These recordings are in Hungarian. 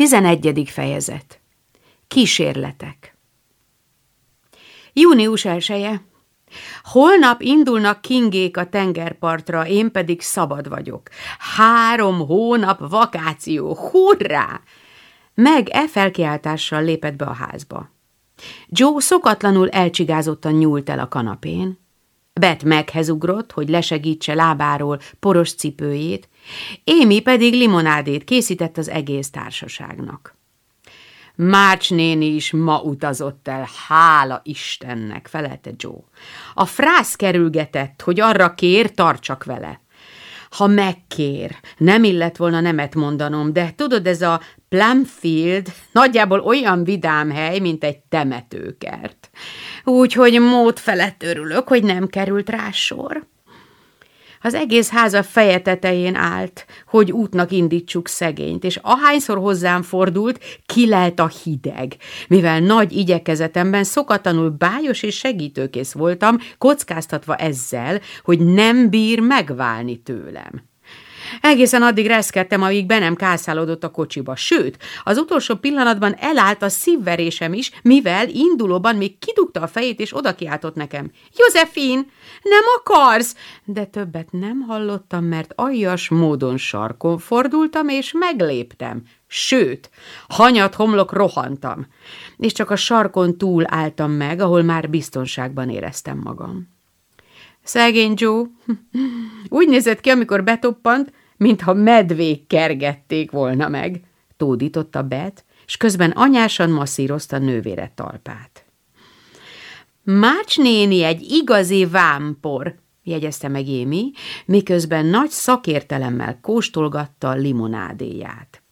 11. fejezet Kísérletek Június elsője. Holnap indulnak kingék a tengerpartra, én pedig szabad vagyok. Három hónap vakáció, hurrá! Meg e felkiáltással lépett be a házba. Joe szokatlanul elcsigázottan nyúlt el a kanapén. Bet meghez ugrott, hogy lesegítse lábáról poros cipőjét, Émi pedig limonádét készített az egész társaságnak. Márcs néni is ma utazott el, hála Istennek, felelte Joe. A frász kerülgetett, hogy arra kér, tartsak vele. Ha megkér, nem illett volna nemet mondanom, de tudod, ez a Plumfield nagyjából olyan vidám hely, mint egy temetőkert. Úgyhogy mód felett örülök, hogy nem került rá sor. Az egész háza feje tetején állt, hogy útnak indítsuk szegényt, és ahányszor hozzám fordult, kilelt a hideg. Mivel nagy igyekezetemben szokatlanul bájos és segítőkész voltam, kockáztatva ezzel, hogy nem bír megválni tőlem. Egészen addig reszkedtem, amíg be nem kászálódott a kocsiba. Sőt, az utolsó pillanatban elállt a szívverésem is, mivel indulóban még kidugta a fejét, és oda kiáltott nekem. Józefin, nem akarsz? De többet nem hallottam, mert aljas módon sarkon fordultam, és megléptem. Sőt, hanyat homlok rohantam, és csak a sarkon túl álltam meg, ahol már biztonságban éreztem magam. Szegény Joe úgy nézett ki, amikor betoppant, mintha medvék kergették volna meg, tódította Bet, és közben anyásan masszírozta nővére talpát. Mács néni egy igazi vámpor, jegyezte meg Émi, miközben nagy szakértelemmel kóstolgatta a limonádéját.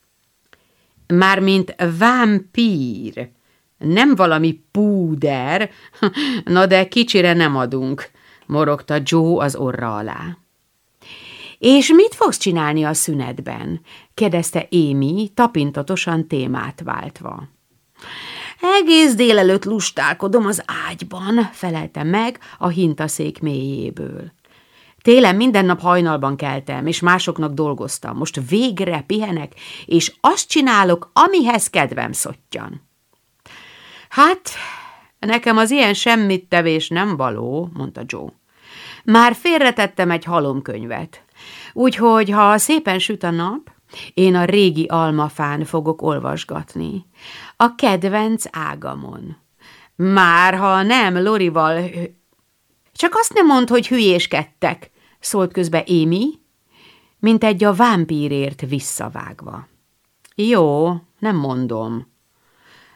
Mármint vámpír, nem valami púder, na de kicsire nem adunk, morogta Joe az orra alá. És mit fogsz csinálni a szünetben? kérdezte Émi, tapintatosan témát váltva. Egész délelőtt lustálkodom az ágyban, felelte meg a hintaszék mélyéből. Télen minden nap hajnalban keltem, és másoknak dolgoztam. Most végre pihenek, és azt csinálok, amihez kedvem szottyan. Hát, nekem az ilyen semmit tevés nem való, mondta Joe. Már félretettem egy halomkönyvet. Úgyhogy, ha szépen süt a nap, én a régi almafán fogok olvasgatni. A kedvenc ágamon. Már ha nem Lorival... Csak azt nem mond, hogy hülyéskedtek, szólt közbe Émi, mint egy a vámpírért visszavágva. Jó, nem mondom.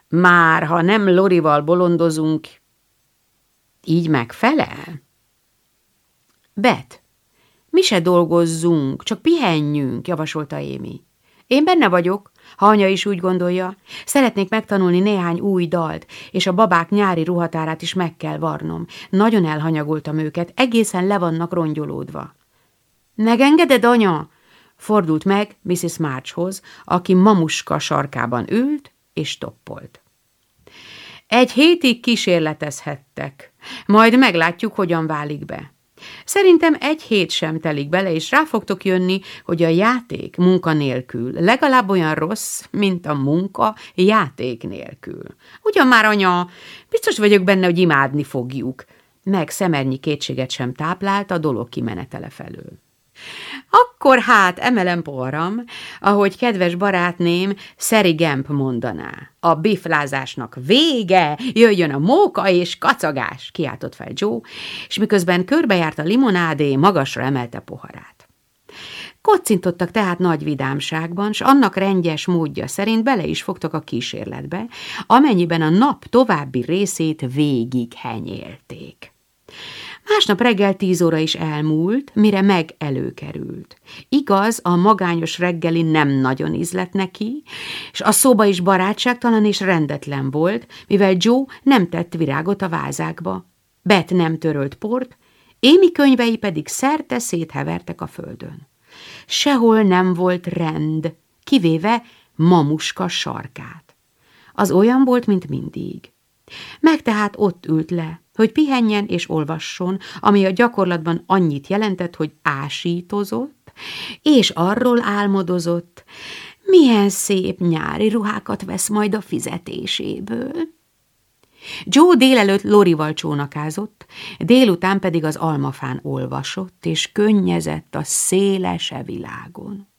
Már ha nem Lorival bolondozunk, így megfelel? Bet, mi se dolgozzunk, csak pihenjünk, javasolta Émi. Én benne vagyok, ha anya is úgy gondolja. Szeretnék megtanulni néhány új dalt, és a babák nyári ruhatárát is meg kell varnom. Nagyon elhanyagoltam őket, egészen le vannak rongyolódva. Megengeded, anya? Fordult meg Mrs. Marchhoz, aki mamuska sarkában ült és toppolt. Egy hétig kísérletezhettek, majd meglátjuk, hogyan válik be. Szerintem egy hét sem telik bele, és rá fogtok jönni, hogy a játék munka nélkül legalább olyan rossz, mint a munka játék nélkül. Ugyan már, anya, biztos vagyok benne, hogy imádni fogjuk. Meg szemernyi kétséget sem táplált a dolog kimenetele felől. Akkor hát emelem poharam, ahogy kedves barátném Szeri Gemp mondaná. A biflázásnak vége, jöjjön a móka és kacagás, kiáltott fel Joe, és miközben körbejárt a limonádé, magasra emelte poharát. Kocintottak tehát nagy vidámságban, s annak rendjes módja szerint bele is fogtak a kísérletbe, amennyiben a nap további részét végig henyélték. Másnap reggel tíz óra is elmúlt, mire meg előkerült. Igaz, a magányos reggeli nem nagyon ízlett neki, és a szoba is barátságtalan és rendetlen volt, mivel Joe nem tett virágot a vázákba. Bet nem törölt port, Émi könyvei pedig szerte széthevertek a földön. Sehol nem volt rend, kivéve mamuska sarkát. Az olyan volt, mint mindig. Meg tehát ott ült le, hogy pihenjen és olvasson, ami a gyakorlatban annyit jelentett, hogy ásítozott, és arról álmodozott, milyen szép nyári ruhákat vesz majd a fizetéséből. Joe délelőtt Lorival csónakázott, délután pedig az almafán olvasott, és könnyezett a szélese világon.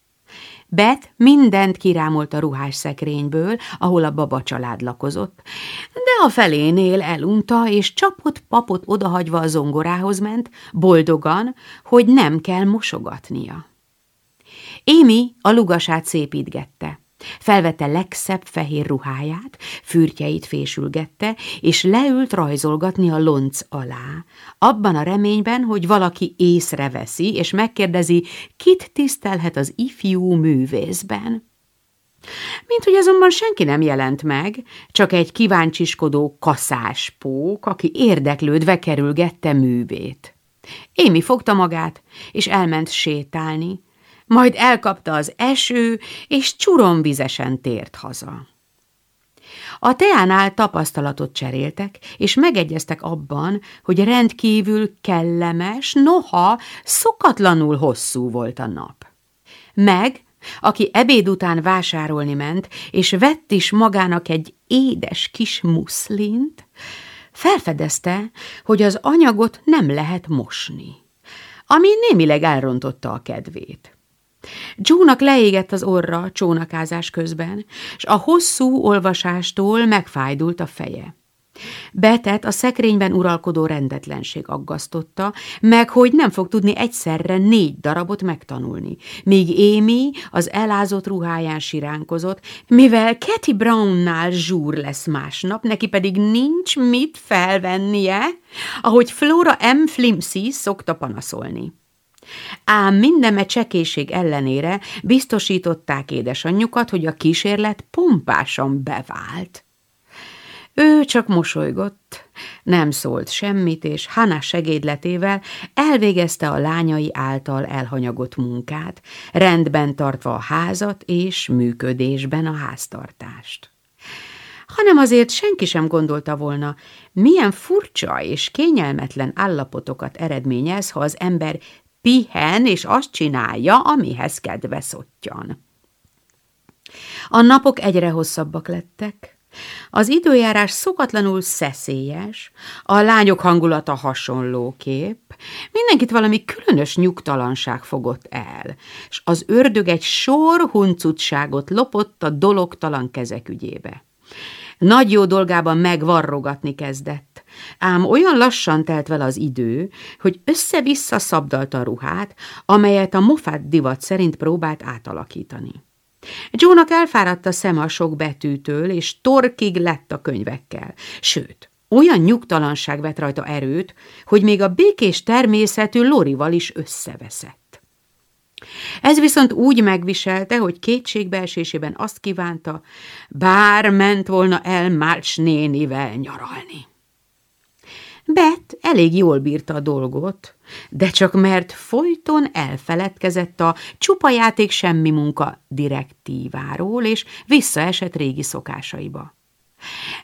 Bet mindent kirámolt a ruhás szekrényből, ahol a baba család lakozott, de a felénél elunta, és csapott papot odahagyva a zongorához ment, boldogan, hogy nem kell mosogatnia. Émi a lugasát szépítgette. Felvette legszebb fehér ruháját, fürtjeit fésülgette, és leült rajzolgatni a lonc alá, abban a reményben, hogy valaki észreveszi, és megkérdezi, kit tisztelhet az ifjú művészben. Mint hogy azonban senki nem jelent meg, csak egy kíváncsiskodó kaszáspók, aki érdeklődve kerülgette művét. Émi fogta magát, és elment sétálni, majd elkapta az eső, és csuromvizesen tért haza. A teánál tapasztalatot cseréltek, és megegyeztek abban, hogy rendkívül kellemes, noha szokatlanul hosszú volt a nap. Meg, aki ebéd után vásárolni ment, és vett is magának egy édes kis muszlint, felfedezte, hogy az anyagot nem lehet mosni, ami némileg elrontotta a kedvét. Jónak leégett az orra csónakázás közben, és a hosszú olvasástól megfájdult a feje. Betet a szekrényben uralkodó rendetlenség aggasztotta, meg hogy nem fog tudni egyszerre négy darabot megtanulni, míg Émi az elázott ruháján siránkozott, mivel Kathy Brownnál zsúr lesz másnap, neki pedig nincs mit felvennie, ahogy Flora M. Flimsy szokta panaszolni. Ám minden csekéség ellenére biztosították édesanyjukat, hogy a kísérlet pompásan bevált. Ő csak mosolygott, nem szólt semmit, és Hana segédletével elvégezte a lányai által elhanyagott munkát, rendben tartva a házat és működésben a háztartást hanem azért senki sem gondolta volna, milyen furcsa és kényelmetlen állapotokat eredményez, ha az ember pihen, és azt csinálja, amihez kedve szottyan. A napok egyre hosszabbak lettek, az időjárás szokatlanul szeszélyes, a lányok hangulata hasonló kép, mindenkit valami különös nyugtalanság fogott el, és az ördög egy sor huncutságot lopott a dologtalan kezek ügyébe. Nagy jó dolgában megvarrogatni kezdett, ám olyan lassan telt vele az idő, hogy össze-vissza szabdalta a ruhát, amelyet a mofát divat szerint próbált átalakítani. Jónak elfáradt a szem a sok betűtől, és torkig lett a könyvekkel, sőt, olyan nyugtalanság vett rajta erőt, hogy még a békés természetű Lorival is összeveszett. Ez viszont úgy megviselte, hogy kétségbeesésében azt kívánta, bár ment volna el Márcs nénivel nyaralni. Bet elég jól bírta a dolgot, de csak mert folyton elfeledkezett a csupa játék semmi munka direktíváról, és visszaesett régi szokásaiba.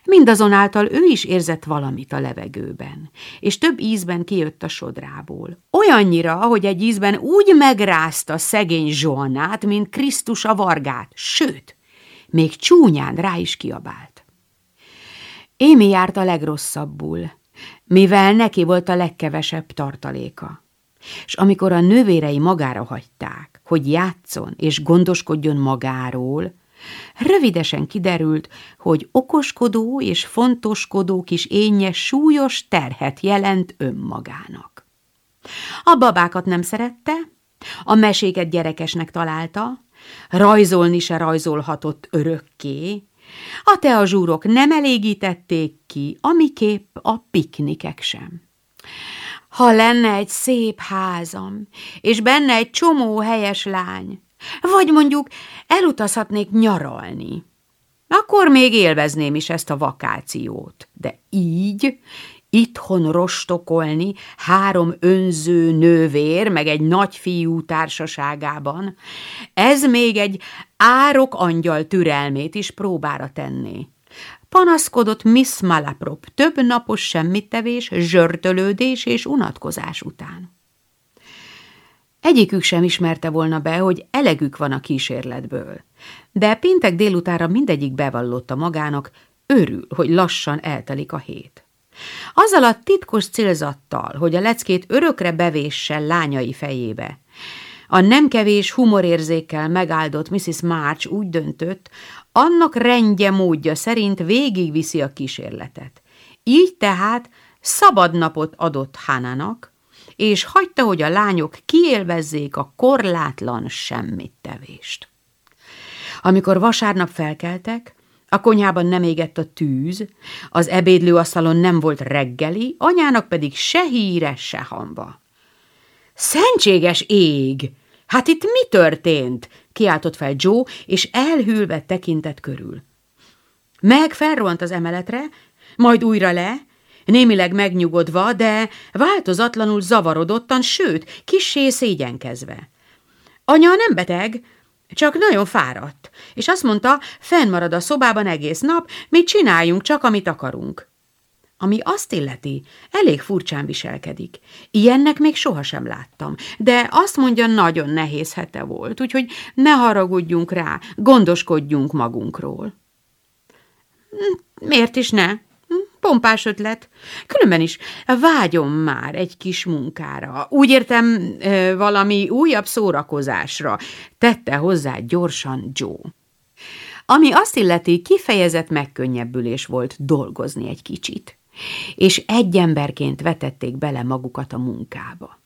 Mindazonáltal ő is érzett valamit a levegőben, és több ízben kijött a sodrából. Olyannyira, hogy egy ízben úgy megrázta szegény Zsoannát, mint Krisztus a vargát, sőt, még csúnyán rá is kiabált. Émi járt a legrosszabbul, mivel neki volt a legkevesebb tartaléka. És amikor a nővérei magára hagyták, hogy játszon és gondoskodjon magáról, rövidesen kiderült, hogy okoskodó és fontoskodó kis énje súlyos terhet jelent önmagának. A babákat nem szerette, a meséket gyerekesnek találta, rajzolni se rajzolhatott örökké, a teazsúrok nem elégítették ki, amiképp a piknikek sem. Ha lenne egy szép házam, és benne egy csomó helyes lány, vagy mondjuk elutazhatnék nyaralni, akkor még élvezném is ezt a vakációt. De így, itthon rostokolni három önző nővér, meg egy nagyfiú társaságában, ez még egy árok angyal türelmét is próbára tenni. Panaszkodott Miss Malaprop több napos semmittevés, zsörtölődés és unatkozás után. Egyikük sem ismerte volna be, hogy elegük van a kísérletből. De péntek délutára mindegyik bevallotta magának, örül, hogy lassan eltelik a hét. Azzal a titkos célzattal, hogy a leckét örökre bevéssel lányai fejébe. A nem kevés humorérzékkel megáldott Mrs. March úgy döntött, annak rendje módja szerint végigviszi a kísérletet. Így tehát szabad napot adott Hanának, és hagyta, hogy a lányok kiélvezzék a korlátlan semmit tevést. Amikor vasárnap felkeltek, a konyhában nem égett a tűz, az ebédlőasztalon nem volt reggeli, anyának pedig se híre, se hamba. Szentséges ég! Hát itt mi történt? kiáltott fel Joe, és elhűlve tekintett körül. Meg felrohant az emeletre, majd újra le, némileg megnyugodva, de változatlanul zavarodottan, sőt, kissé szégyenkezve. Anya nem beteg, csak nagyon fáradt, és azt mondta, fennmarad a szobában egész nap, mi csináljunk csak, amit akarunk. Ami azt illeti, elég furcsán viselkedik. Ilyennek még sohasem láttam, de azt mondja, nagyon nehéz hete volt, úgyhogy ne haragudjunk rá, gondoskodjunk magunkról. Hm, miért is ne? Pompás ötlet. Különben is vágyom már egy kis munkára. Úgy értem, valami újabb szórakozásra. Tette hozzá gyorsan Joe. Ami azt illeti, kifejezett megkönnyebbülés volt dolgozni egy kicsit és egy emberként vetették bele magukat a munkába.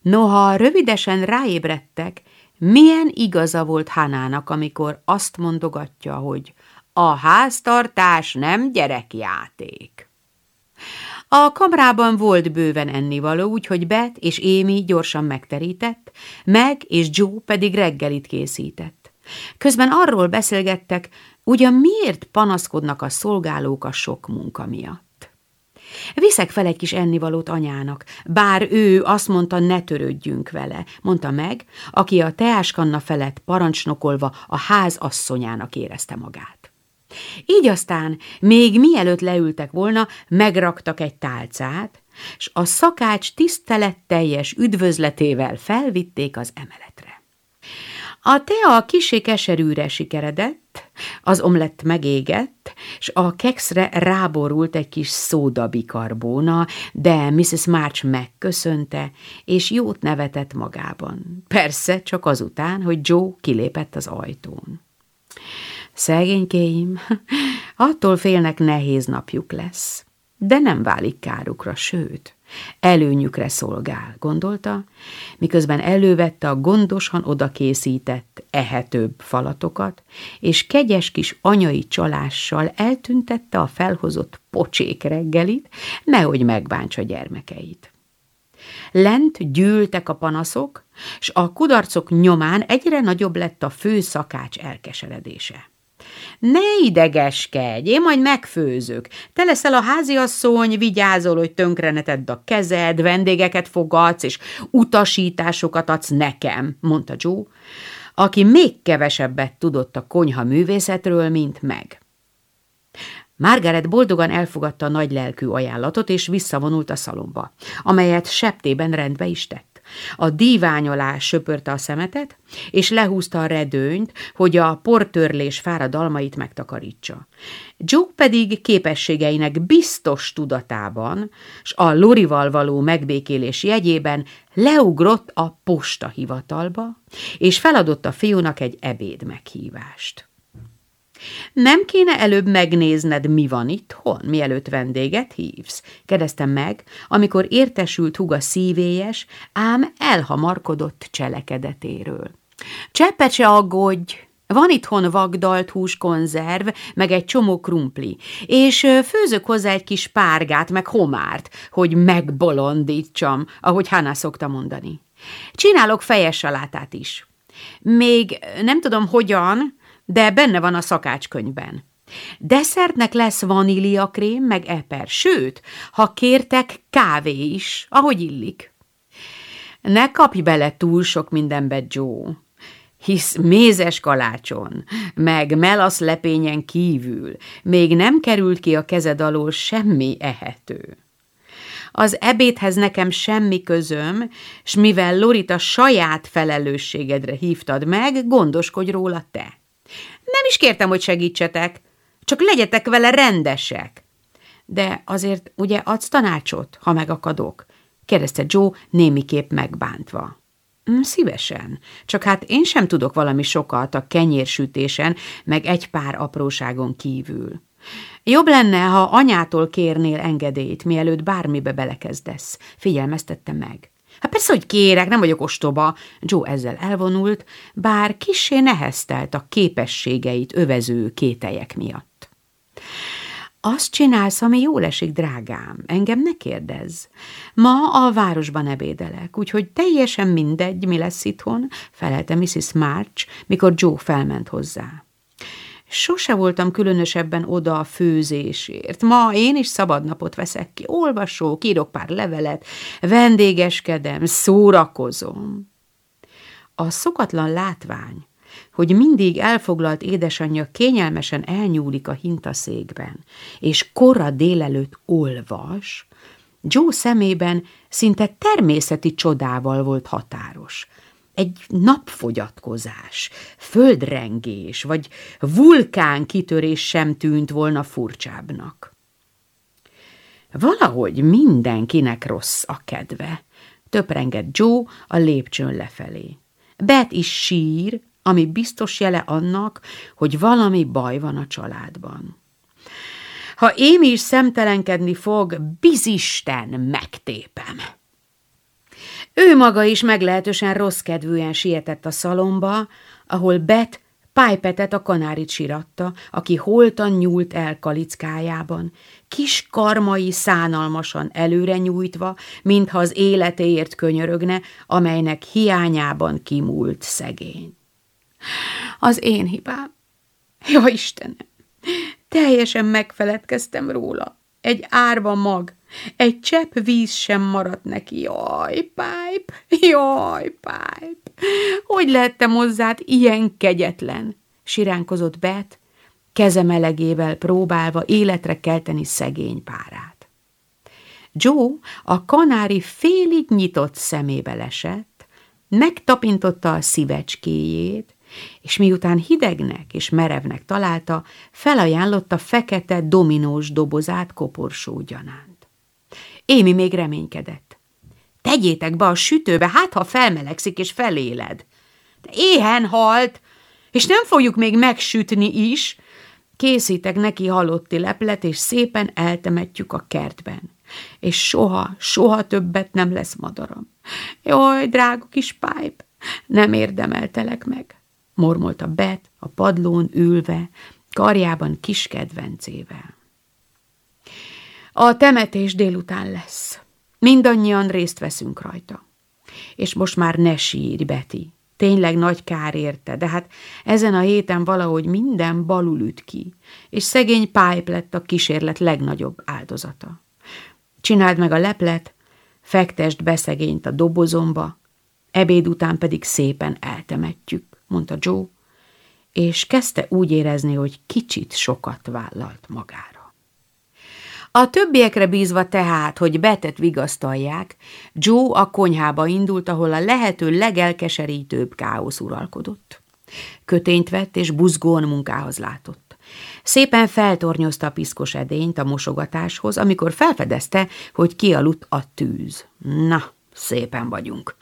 Noha rövidesen ráébredtek, milyen igaza volt Hanának, amikor azt mondogatja, hogy a háztartás nem gyerekjáték. A kamrában volt bőven ennivaló, úgyhogy Bet és Émi gyorsan megterített, meg és Joe pedig reggelit készített. Közben arról beszélgettek, ugyan miért panaszkodnak a szolgálók a sok munka miatt. Viszek fel egy kis ennivalót anyának, bár ő azt mondta, ne törődjünk vele, mondta meg, aki a teáskanna felett parancsnokolva a ház asszonyának érezte magát. Így aztán, még mielőtt leültek volna, megraktak egy tálcát, s a szakács tiszteletteljes üdvözletével felvitték az emeletre. A tea kisé keserűre sikeredett, az omlett megégett, s a kekszre ráborult egy kis szódabikarbóna, de Mrs. March megköszönte, és jót nevetett magában. Persze csak azután, hogy Joe kilépett az ajtón. Szegénykéim, attól félnek nehéz napjuk lesz, de nem válik kárukra, sőt, Előnyükre szolgál, gondolta, miközben elővette a gondosan odakészített, ehetőbb falatokat, és kegyes kis anyai csalással eltüntette a felhozott pocsék reggelit, nehogy megbántsa gyermekeit. Lent gyűltek a panaszok, s a kudarcok nyomán egyre nagyobb lett a fő szakács elkeseredése. Ne idegeskedj, én majd megfőzök. Te leszel a háziasszony, vigyázol, hogy tönkre ne tedd a kezed, vendégeket fogadsz, és utasításokat adsz nekem, mondta Joe, aki még kevesebbet tudott a konyha művészetről, mint meg. Margaret boldogan elfogadta a nagy lelkű ajánlatot, és visszavonult a szalomba, amelyet septében rendbe is tett. A dívány alá söpörte a szemetet, és lehúzta a redőnyt, hogy a portörlés fáradalmait megtakarítsa. Joe pedig képességeinek biztos tudatában, s a Lorival való megbékélés jegyében leugrott a posta hivatalba, és feladott a fiúnak egy ebéd meghívást. Nem kéne előbb megnézned, mi van itthon, mielőtt vendéget hívsz? kérdeztem meg, amikor értesült huga szívélyes, ám elhamarkodott cselekedetéről. Cseppet se aggódj, van itthon vagdalt húskonzerv, meg egy csomó krumpli, és főzök hozzá egy kis párgát, meg homárt, hogy megbolondítsam, ahogy Hanna szokta mondani. Csinálok fejes salátát is. Még nem tudom hogyan, de benne van a szakácskönyvben. Desszertnek lesz vaníliakrém, meg eper, sőt, ha kértek, kávé is, ahogy illik. Ne kapj bele túl sok mindenbe, Joe, hisz mézes kalácson, meg melasz lepényen kívül még nem került ki a kezed alól semmi ehető. Az ebédhez nekem semmi közöm, s mivel Lorita saját felelősségedre hívtad meg, gondoskodj róla te. Nem is kértem, hogy segítsetek, csak legyetek vele rendesek. De azért ugye adsz tanácsot, ha megakadok? kérdezte Joe némiképp megbántva. Mm, szívesen, csak hát én sem tudok valami sokat a kenyérsütésen, meg egy pár apróságon kívül. Jobb lenne, ha anyától kérnél engedélyt, mielőtt bármibe belekezdesz, figyelmeztette meg. Hát persze, hogy kérek, nem vagyok ostoba. Joe ezzel elvonult, bár kissé neheztelt a képességeit övező kételyek miatt. Azt csinálsz, ami jól esik, drágám, engem ne kérdezz. Ma a városban ebédelek, úgyhogy teljesen mindegy, mi lesz itthon, felelte Mrs. March, mikor Joe felment hozzá. Sose voltam különösebben oda a főzésért. Ma én is szabadnapot veszek ki, olvasok, írok pár levelet, vendégeskedem, szórakozom. A szokatlan látvány, hogy mindig elfoglalt édesanyja kényelmesen elnyúlik a hintaszékben, és korra délelőtt olvas, Joe szemében szinte természeti csodával volt határos. Egy napfogyatkozás, földrengés vagy vulkán kitörés sem tűnt volna furcsábbnak. Valahogy mindenkinek rossz a kedve, töprengett Joe a lépcsőn lefelé. Bet is sír, ami biztos jele annak, hogy valami baj van a családban. Ha Émi is szemtelenkedni fog, bizisten megtépem. Ő maga is meglehetősen rossz kedvűen sietett a szalomba, ahol Bet Pájpetet a kanárit siratta, aki holtan nyúlt el kalickájában, kis karmai szánalmasan előre nyújtva, mintha az életéért könyörögne, amelynek hiányában kimúlt szegény. Az én hibám. Jó Istenem, teljesen megfeledkeztem róla. Egy árva mag, egy csepp víz sem maradt neki. Jaj, Pipe, jaj, Pipe, hogy lettem hozzád ilyen kegyetlen? Siránkozott Bet, keze melegével próbálva életre kelteni szegény párát. Joe a kanári félig nyitott szemébe lesett, megtapintotta a szívecskéjét, és miután hidegnek és merevnek találta, felajánlotta fekete dominós dobozát koporsó gyanánt. Émi még reménykedett. Tegyétek be a sütőbe, hát ha felmelegszik és feléled. De éhen halt, és nem fogjuk még megsütni is. Készítek neki halotti leplet, és szépen eltemetjük a kertben. És soha, soha többet nem lesz madaram. Jaj, drága kis Pipe, nem érdemeltelek meg mormolta Bet a padlón ülve, karjában kis kedvencével. A temetés délután lesz. Mindannyian részt veszünk rajta. És most már ne sírj, Beti. Tényleg nagy kár érte, de hát ezen a héten valahogy minden balul üt ki, és szegény Pipe lett a kísérlet legnagyobb áldozata. Csináld meg a leplet, fektest beszegényt a dobozomba, ebéd után pedig szépen eltemetjük mondta Joe, és kezdte úgy érezni, hogy kicsit sokat vállalt magára. A többiekre bízva tehát, hogy betet vigasztalják, Joe a konyhába indult, ahol a lehető legelkeserítőbb káosz uralkodott. Kötényt vett és buzgón munkához látott. Szépen feltornyozta a piszkos edényt a mosogatáshoz, amikor felfedezte, hogy kialudt a tűz. Na, Szépen vagyunk.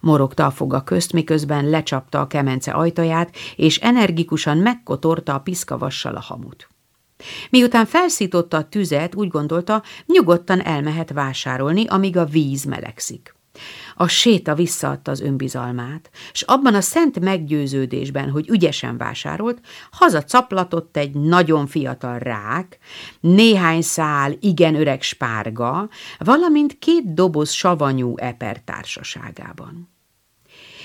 Morogta a foga közt, miközben lecsapta a kemence ajtaját, és energikusan megkotorta a piszkavassal a hamut. Miután felszította a tüzet, úgy gondolta, nyugodtan elmehet vásárolni, amíg a víz melegszik. A séta visszaadta az önbizalmát, s abban a szent meggyőződésben, hogy ügyesen vásárolt, hazacaplatott egy nagyon fiatal rák, néhány szál igen öreg spárga, valamint két doboz savanyú eper társaságában.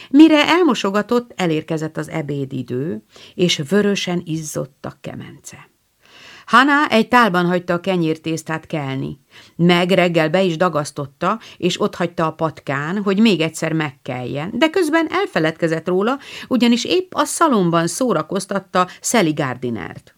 Mire elmosogatott, elérkezett az ebédidő, és vörösen izzott a kemence. Hana egy tálban hagyta a kenyértésztát kelni. Meg reggel be is dagasztotta, és ott hagyta a patkán, hogy még egyszer megkeljen, de közben elfeledkezett róla, ugyanis épp a szalomban szórakoztatta Sally Gardinert.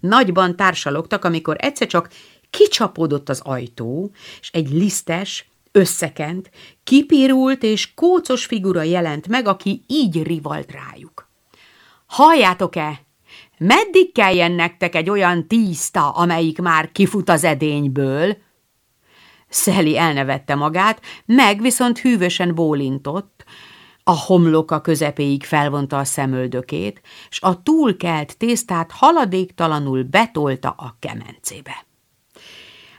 Nagyban társalogtak, amikor egyszer csak kicsapódott az ajtó, és egy lisztes, összekent, kipirult és kócos figura jelent meg, aki így rivalt rájuk. Halljátok-e? Meddig kelljen nektek egy olyan tízta, amelyik már kifut az edényből? Szeli elnevette magát, meg viszont hűvösen bólintott, a homloka közepéig felvonta a szemöldökét, s a túlkelt tésztát haladéktalanul betolta a kemencébe.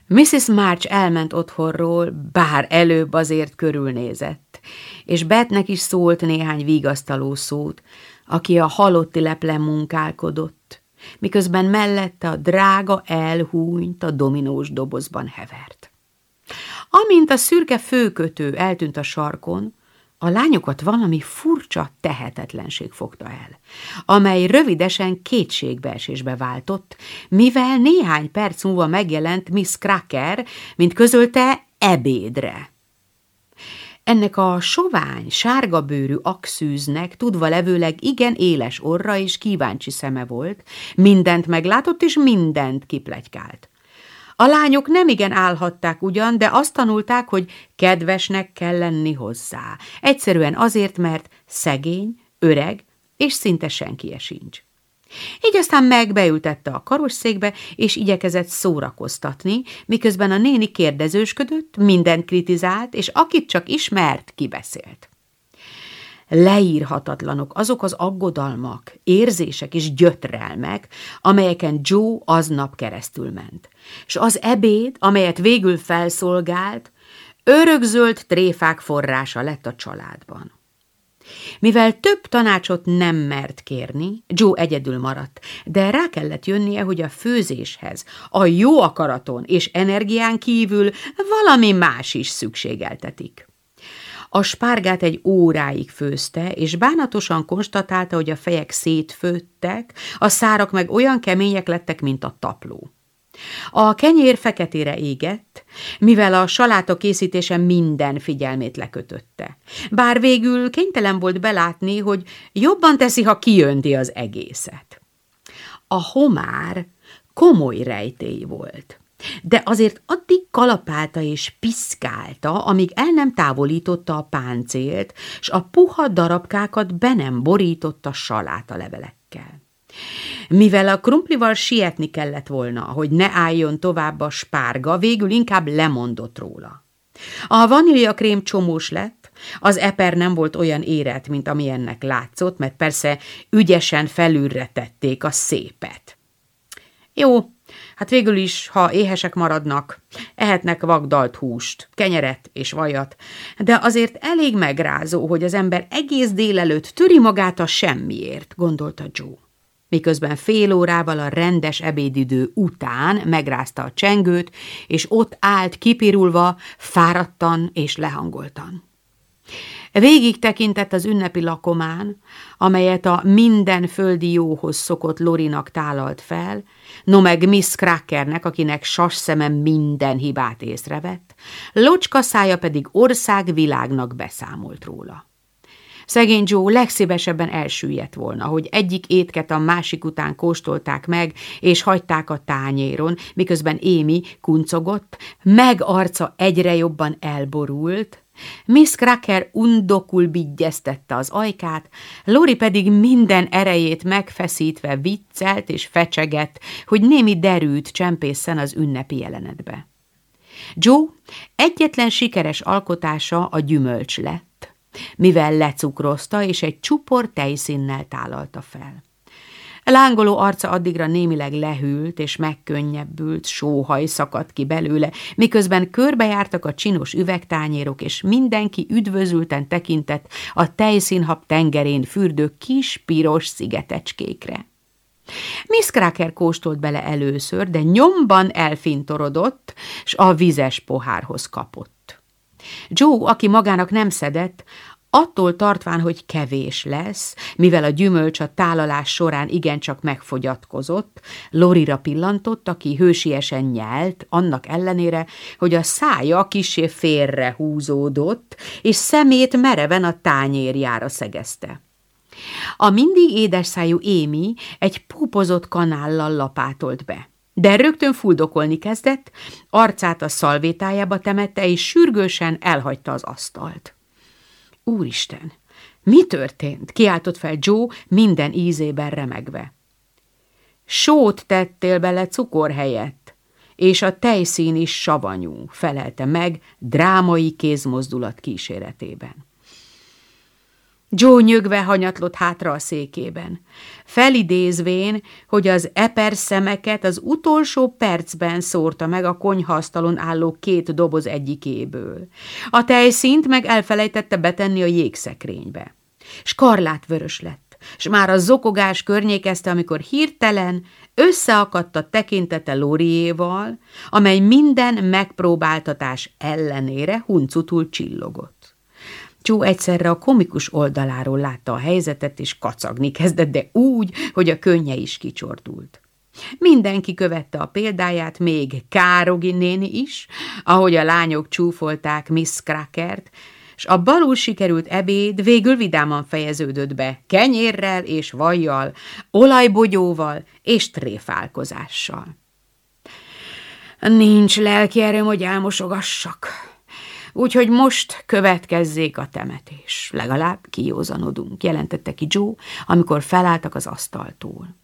Mrs. March elment otthonról, bár előbb azért körülnézett, és Betnek is szólt néhány vigasztaló szót, aki a halotti leplen munkálkodott, miközben mellette a drága elhúnyt a dominós dobozban hevert. Amint a szürke főkötő eltűnt a sarkon, a lányokat valami furcsa tehetetlenség fogta el, amely rövidesen kétségbeesésbe váltott, mivel néhány perc múlva megjelent Miss Cracker, mint közölte ebédre. Ennek a sovány, sárga bőrű axűznek tudva levőleg igen éles orra és kíváncsi szeme volt, mindent meglátott és mindent kiplegykált. A lányok nemigen állhatták ugyan, de azt tanulták, hogy kedvesnek kell lenni hozzá. Egyszerűen azért, mert szegény, öreg, és szinte senki sincs. Így aztán megbeültette a karosszékbe, és igyekezett szórakoztatni, miközben a néni kérdezősködött, mindent kritizált, és akit csak ismert, kibeszélt. Leírhatatlanok azok az aggodalmak, érzések és gyötrelmek, amelyeken Joe aznap keresztül ment. És az ebéd, amelyet végül felszolgált, örökzöld tréfák forrása lett a családban. Mivel több tanácsot nem mert kérni, Joe egyedül maradt, de rá kellett jönnie, hogy a főzéshez, a jó akaraton és energián kívül valami más is szükségeltetik. A spárgát egy óráig főzte, és bánatosan konstatálta, hogy a fejek szétfőttek, a szárak meg olyan kemények lettek, mint a tapló. A kenyér feketére égett, mivel a saláta készítése minden figyelmét lekötötte. Bár végül kénytelen volt belátni, hogy jobban teszi, ha kijönti az egészet. A homár komoly rejtély volt de azért addig kalapálta és piszkálta, amíg el nem távolította a páncélt, s a puha darabkákat be nem borította saláta levelekkel. Mivel a krumplival sietni kellett volna, hogy ne álljon tovább a spárga, végül inkább lemondott róla. A vaníliakrém csomós lett, az eper nem volt olyan érett, mint amilyennek látszott, mert persze ügyesen felülre tették a szépet. Jó, Hát végül is, ha éhesek maradnak, ehetnek vagdalt húst, kenyeret és vajat, de azért elég megrázó, hogy az ember egész délelőtt töri magát a semmiért, gondolta Joe. Miközben fél órával a rendes ebédidő után megrázta a csengőt, és ott állt kipirulva, fáradtan és lehangoltan. Végig tekintett az ünnepi lakomán, amelyet a minden földi jóhoz szokott Lorinak tálalt fel, no meg Miss Crackernek, akinek sas szeme minden hibát észrevett, locska szája pedig országvilágnak beszámolt róla. Szegény Joe legszívesebben elsüllyedt volna, hogy egyik étket a másik után kóstolták meg, és hagyták a tányéron, miközben Émi kuncogott, meg arca egyre jobban elborult, Miss Cracker undokul bigyeztette az ajkát, Lori pedig minden erejét megfeszítve viccelt és fecsegett, hogy némi derűt csempészen az ünnepi jelenetbe. Joe egyetlen sikeres alkotása a gyümölcs lett, mivel lecukrozta és egy csupor tejszínnel tálalta fel. Lángoló arca addigra némileg lehűlt és megkönnyebbült, sóhaj szakadt ki belőle, miközben körbejártak a csinos üvegtányérok, és mindenki üdvözülten tekintett a tejszínhab tengerén fürdő kis piros szigetecskékre. Miss Cracker kóstolt bele először, de nyomban elfintorodott, s a vizes pohárhoz kapott. Joe, aki magának nem szedett, Attól tartván, hogy kevés lesz, mivel a gyümölcs a tálalás során igencsak megfogyatkozott, Lorira pillantott, aki hősiesen nyelt, annak ellenére, hogy a szája kisé félre húzódott, és szemét mereven a tányérjára szegezte. A mindig édes szájú Émi egy púpozott kanállal lapátolt be. De rögtön fuldokolni kezdett, arcát a szalvétájába temette, és sürgősen elhagyta az asztalt. Úristen, mi történt? kiáltott fel Joe minden ízében remegve. Sót tettél bele cukor helyett, és a tejszín is savanyú, felelte meg drámai kézmozdulat kíséretében. Joe nyögve hanyatlott hátra a székében, felidézvén, hogy az eper szemeket az utolsó percben szórta meg a konyhasztalon álló két doboz egyikéből. A tejszínt meg elfelejtette betenni a jégszekrénybe. Skarlát vörös lett, s már a zokogás környékezte, amikor hirtelen összeakadt a tekintete Lóriéval, amely minden megpróbáltatás ellenére huncutul csillogott. Csó egyszerre a komikus oldaláról látta a helyzetet, és kacagni kezdett, de úgy, hogy a könnye is kicsordult. Mindenki követte a példáját, még Károgi néni is, ahogy a lányok csúfolták Miss Crackert, és a balul sikerült ebéd végül vidáman fejeződött be, kenyérrel és vajjal, olajbogyóval és tréfálkozással. Nincs lelki erőm, hogy elmosogassak, Úgyhogy most következzék a temetés. Legalább kiózanodunk, jelentette ki Joe, amikor felálltak az asztaltól.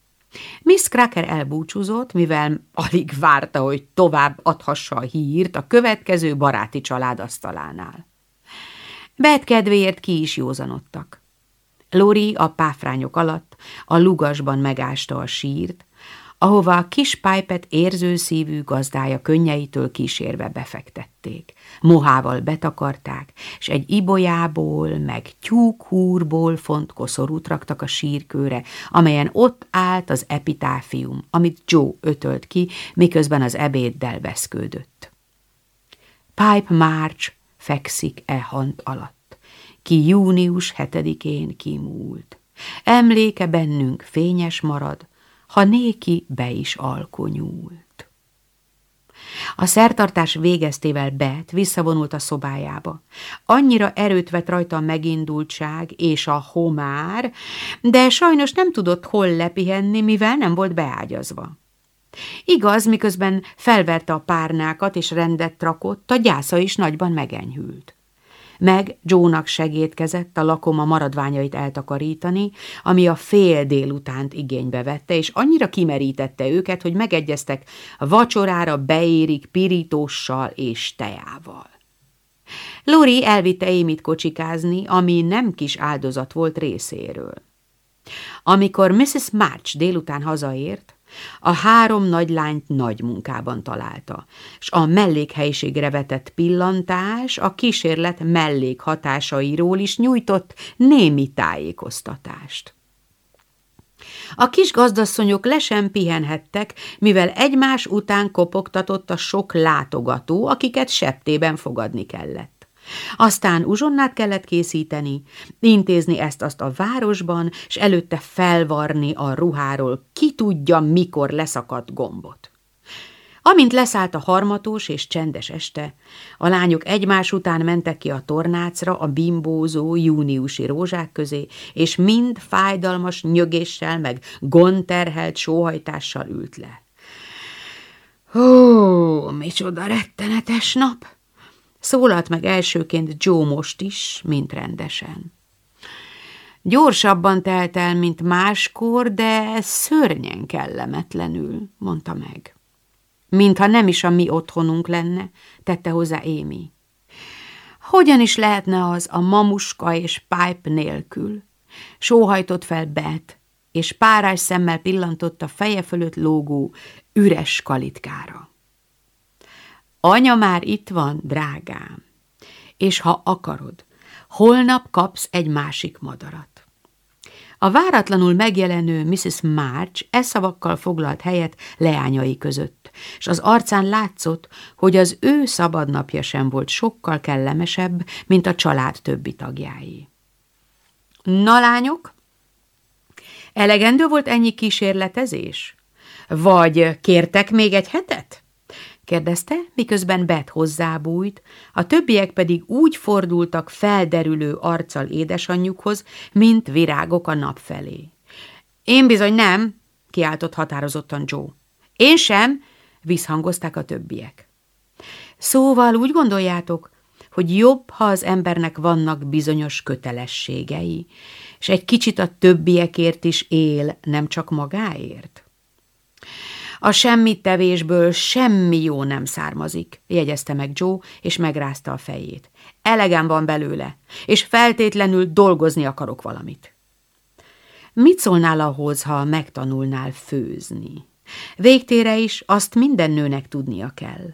Miss Cracker elbúcsúzott, mivel alig várta, hogy tovább adhassa a hírt a következő baráti család asztalánál. Bet kedvéért ki is józanodtak. Lori a páfrányok alatt a lugasban megásta a sírt, ahova a kis pájpet érző szívű gazdája könnyeitől kísérve befektették. Mohával betakarták, és egy ibolyából, meg tyúkhúrból font koszorút raktak a sírkőre, amelyen ott állt az epitáfium, amit Joe ötölt ki, miközben az ebéddel veszkődött. Pipe March fekszik e hant alatt, ki június hetedikén kimúlt. Emléke bennünk fényes marad, ha néki be is alkonyult. A szertartás végeztével Bet visszavonult a szobájába. Annyira erőt vett rajta a megindultság és a homár, de sajnos nem tudott hol lepihenni, mivel nem volt beágyazva. Igaz, miközben felverte a párnákat és rendet rakott, a gyásza is nagyban megenyhült meg Joe-nak a lakoma maradványait eltakarítani, ami a fél délutánt igénybe vette, és annyira kimerítette őket, hogy megegyeztek vacsorára beérik pirítóssal és teával. Lori elvitte Émit kocsikázni, ami nem kis áldozat volt részéről. Amikor Mrs. March délután hazaért, a három nagy lányt nagy munkában találta, és a mellékhelyiségre vetett pillantás a kísérlet mellékhatásairól is nyújtott némi tájékoztatást. A kis gazdasszonyok le sem pihenhettek, mivel egymás után kopogtatott a sok látogató, akiket septében fogadni kellett. Aztán uzsonnát kellett készíteni, intézni ezt-azt a városban, és előtte felvarni a ruháról ki tudja, mikor leszakadt gombot. Amint leszállt a harmatós és csendes este, a lányok egymás után mentek ki a tornácra a bimbózó júniusi rózsák közé, és mind fájdalmas nyögéssel meg gondterhelt sóhajtással ült le. Ó, micsoda rettenetes nap! Szólalt meg elsőként Joe most is, mint rendesen. Gyorsabban telt el, mint máskor, de szörnyen kellemetlenül, mondta meg. Mintha nem is a mi otthonunk lenne, tette hozzá Émi. Hogyan is lehetne az a mamuska és pipe nélkül? Sóhajtott fel Bet, és párás szemmel pillantott a feje fölött lógó, üres kalitkára. Anya már itt van, drágám, és ha akarod, holnap kapsz egy másik madarat. A váratlanul megjelenő Mrs. March e szavakkal foglalt helyet leányai között, és az arcán látszott, hogy az ő szabadnapja sem volt sokkal kellemesebb, mint a család többi tagjái. Na, lányok, elegendő volt ennyi kísérletezés? Vagy kértek még egy hetet? Kérdezte, miközben Bet hozzábújt, a többiek pedig úgy fordultak felderülő arccal édesanyjukhoz, mint virágok a nap felé. Én bizony nem, kiáltott határozottan Joe. Én sem, visszhangozták a többiek. Szóval úgy gondoljátok, hogy jobb, ha az embernek vannak bizonyos kötelességei, és egy kicsit a többiekért is él, nem csak magáért? A semmit tevésből semmi jó nem származik, jegyezte meg Joe, és megrázta a fejét. Elegem van belőle, és feltétlenül dolgozni akarok valamit. Mit szólnál ahhoz, ha megtanulnál főzni? Végtére is azt minden nőnek tudnia kell.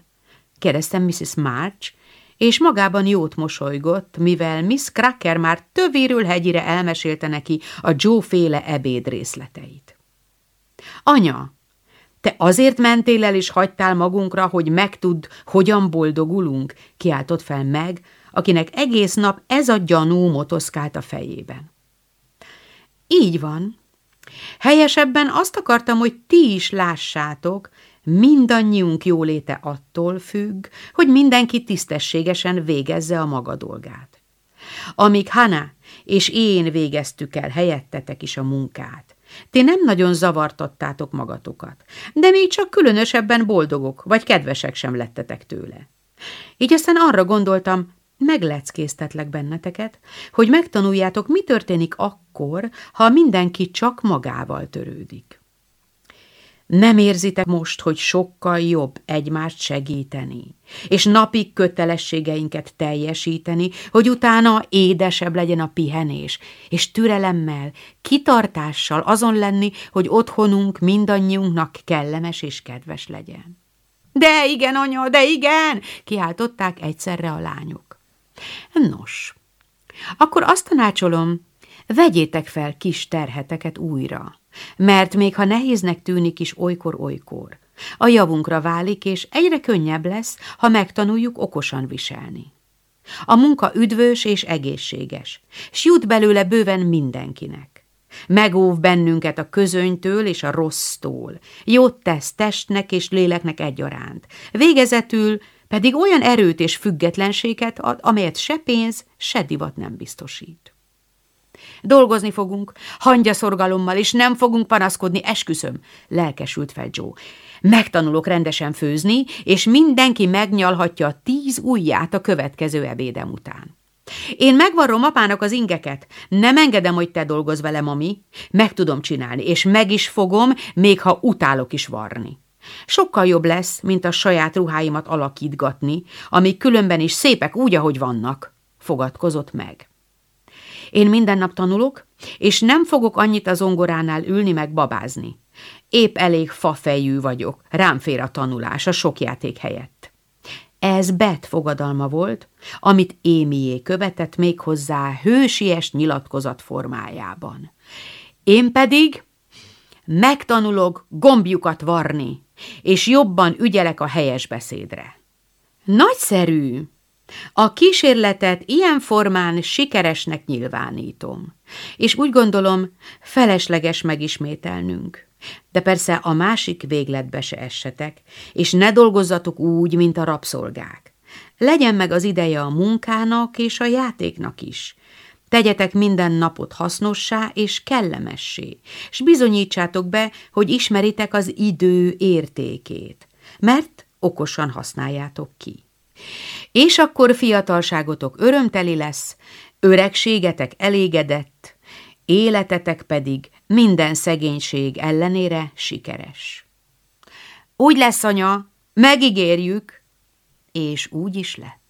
Kérdeztem Mrs. March, és magában jót mosolygott, mivel Miss Cracker már tövéről hegyire elmesélte neki a Joe féle ebéd részleteit. Anya, te azért mentél el és hagytál magunkra, hogy megtudd, hogyan boldogulunk, kiáltott fel meg, akinek egész nap ez a gyanú motoszkált a fejében. Így van. Helyesebben azt akartam, hogy ti is lássátok, mindannyiunk jóléte attól függ, hogy mindenki tisztességesen végezze a maga dolgát. Amíg Hana és én végeztük el helyettetek is a munkát, ti nem nagyon zavartattátok magatokat, de még csak különösebben boldogok vagy kedvesek sem lettetek tőle. Így aztán arra gondoltam, megleckéztetlek benneteket, hogy megtanuljátok, mi történik akkor, ha mindenki csak magával törődik. Nem érzitek most, hogy sokkal jobb egymást segíteni, és napi kötelességeinket teljesíteni, hogy utána édesebb legyen a pihenés, és türelemmel, kitartással azon lenni, hogy otthonunk mindannyiunknak kellemes és kedves legyen. De igen, anya, de igen, kiáltották egyszerre a lányok. Nos, akkor azt tanácsolom, vegyétek fel kis terheteket újra, mert még ha nehéznek tűnik is olykor-olykor, a javunkra válik, és egyre könnyebb lesz, ha megtanuljuk okosan viselni. A munka üdvös és egészséges, s jut belőle bőven mindenkinek. Megóv bennünket a közönytől és a rossztól. Jót tesz testnek és léleknek egyaránt. Végezetül pedig olyan erőt és függetlenséget ad, amelyet se pénz, se divat nem biztosít. Dolgozni fogunk, hangyaszorgalommal, és nem fogunk panaszkodni, esküszöm, lelkesült fel Joe. Megtanulok rendesen főzni, és mindenki megnyalhatja a tíz ujját a következő ebédem után. Én megvarrom apának az ingeket. Nem engedem, hogy te dolgozz vele, mami. Meg tudom csinálni, és meg is fogom, még ha utálok is varni. Sokkal jobb lesz, mint a saját ruháimat alakítgatni, amik különben is szépek úgy, ahogy vannak, fogadkozott meg. Én minden nap tanulok, és nem fogok annyit a zongoránál ülni meg babázni. Épp elég fafejű vagyok, rám fér a tanulás a sok játék helyett. Ez Bet fogadalma volt, amit Émié követett még hozzá hősies nyilatkozat formájában. Én pedig megtanulok gombjukat varni, és jobban ügyelek a helyes beszédre. Nagyszerű! A kísérletet ilyen formán sikeresnek nyilvánítom, és úgy gondolom, felesleges megismételnünk. De persze a másik végletbe se essetek, és ne dolgozzatok úgy, mint a rabszolgák. Legyen meg az ideje a munkának és a játéknak is, Tegyetek minden napot hasznossá és kellemessé, és bizonyítsátok be, hogy ismeritek az idő értékét, mert okosan használjátok ki. És akkor fiatalságotok örömteli lesz, öregségetek elégedett, életetek pedig minden szegénység ellenére sikeres. Úgy lesz, anya, megígérjük, és úgy is lett.